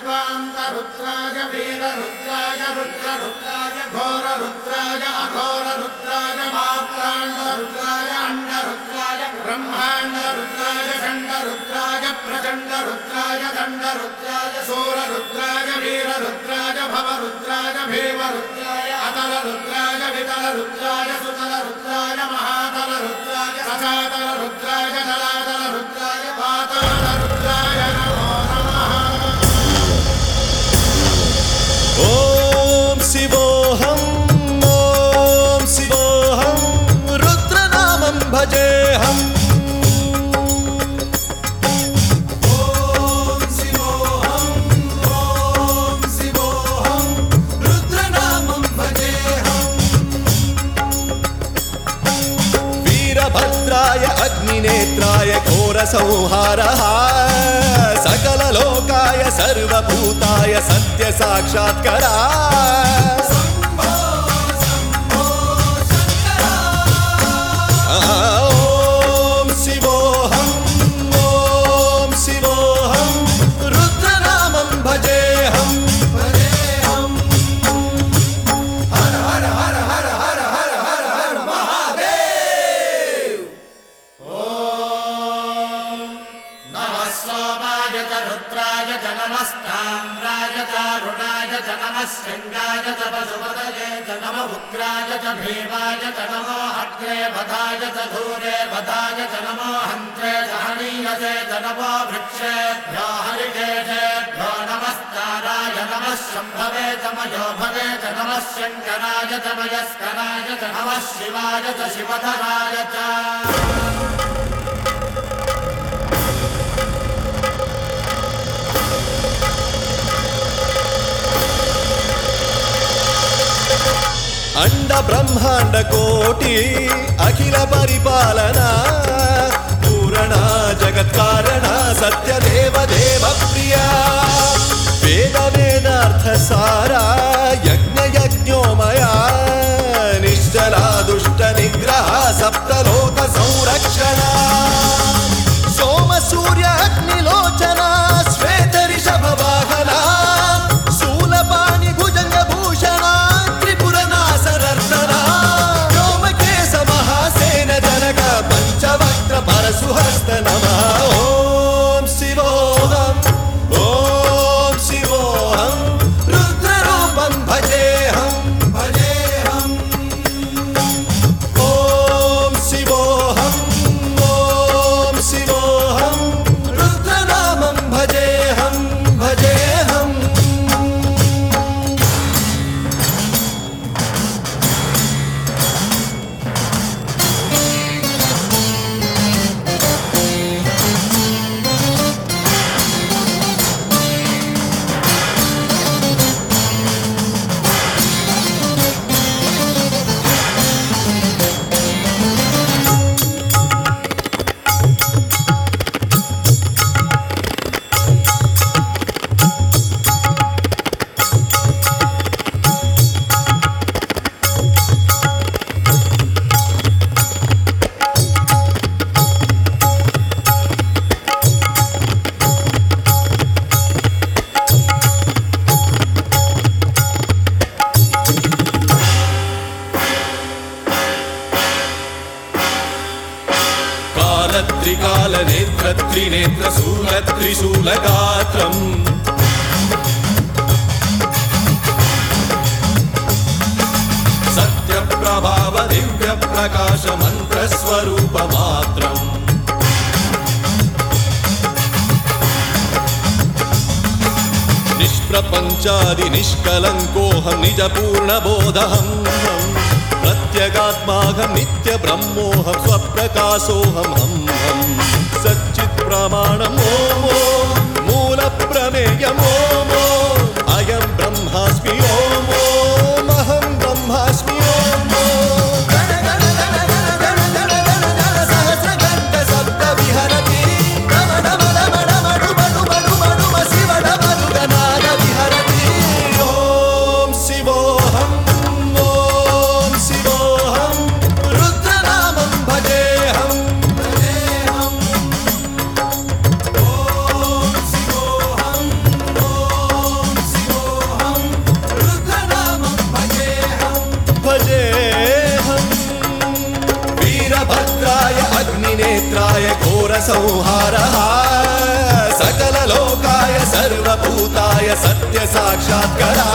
रुद्राण्डरुद्राय वीररुद्राय रुद्ररुद्राय घोररुद्राय अघोररुद्राय मात्राण्डरुद्राय अण्डरुद्राय ब्रह्माण्डरुद्राय खण्डरुद्राय प्रचण्डरुद्राय दण्डरुद्राय सूररुद्राय वीररुद्राय भवरुद्राय भीमरुद्राय अतलरुद्राय वितलरुद्राय सुतलरुद्राय महातलरुद्राय महातल जलातलरुद्राय पातल वीरभद्राय अग्निनेत्राय घोरसंहारः। सकललोकाय सर्वभूताय सत्यसाक्षात्करा सोमाय च रुद्राय च नमस्ताम्राय च रुणाय च नमः शृङ्गाय च पशुपतये च नम उग्राय च भीमाय च नमो अग्रे वधाय च धूरे वधाय नमो हन्त्रे च हनीयसे च नमो वृक्षेभ्यो हरिकेशेभ्यो नमस्काराय नमः शम्भवे च मयो भवे च नमः शङ्कराय च मयस्कराय च नमः शिवाय च शिवधराय च అండ బ్రహ్మాండ కోటి అఖిల పరిపాలన పూరణ జగత్కారణ సత్యదేవ దేవ ప్రియ వేద వేదార్థ సారా సూలత్రిశూలగాత్రం సత్య ప్రభావ దివ్య ప్రకాశ మంత్రస్వరూపమాత్రం. నిష్ప్రపంచాది నిష్కలంకోహం నిజ పూర్ణబోధహం प्रत्यगात्माहं नित्यब्रह्मोऽहं स्वप्रकाशोऽहं हं हं सच्चित्प्रमाणम् ॐ ॐ मूलप्रमेयम् ॐ ॐ अयं ब्रह्मास्मि ॐ ॐ क्षेत्राय घोरसंहारः। सकललोकाय सर्वभूताय सत्यसाक्षात्करा।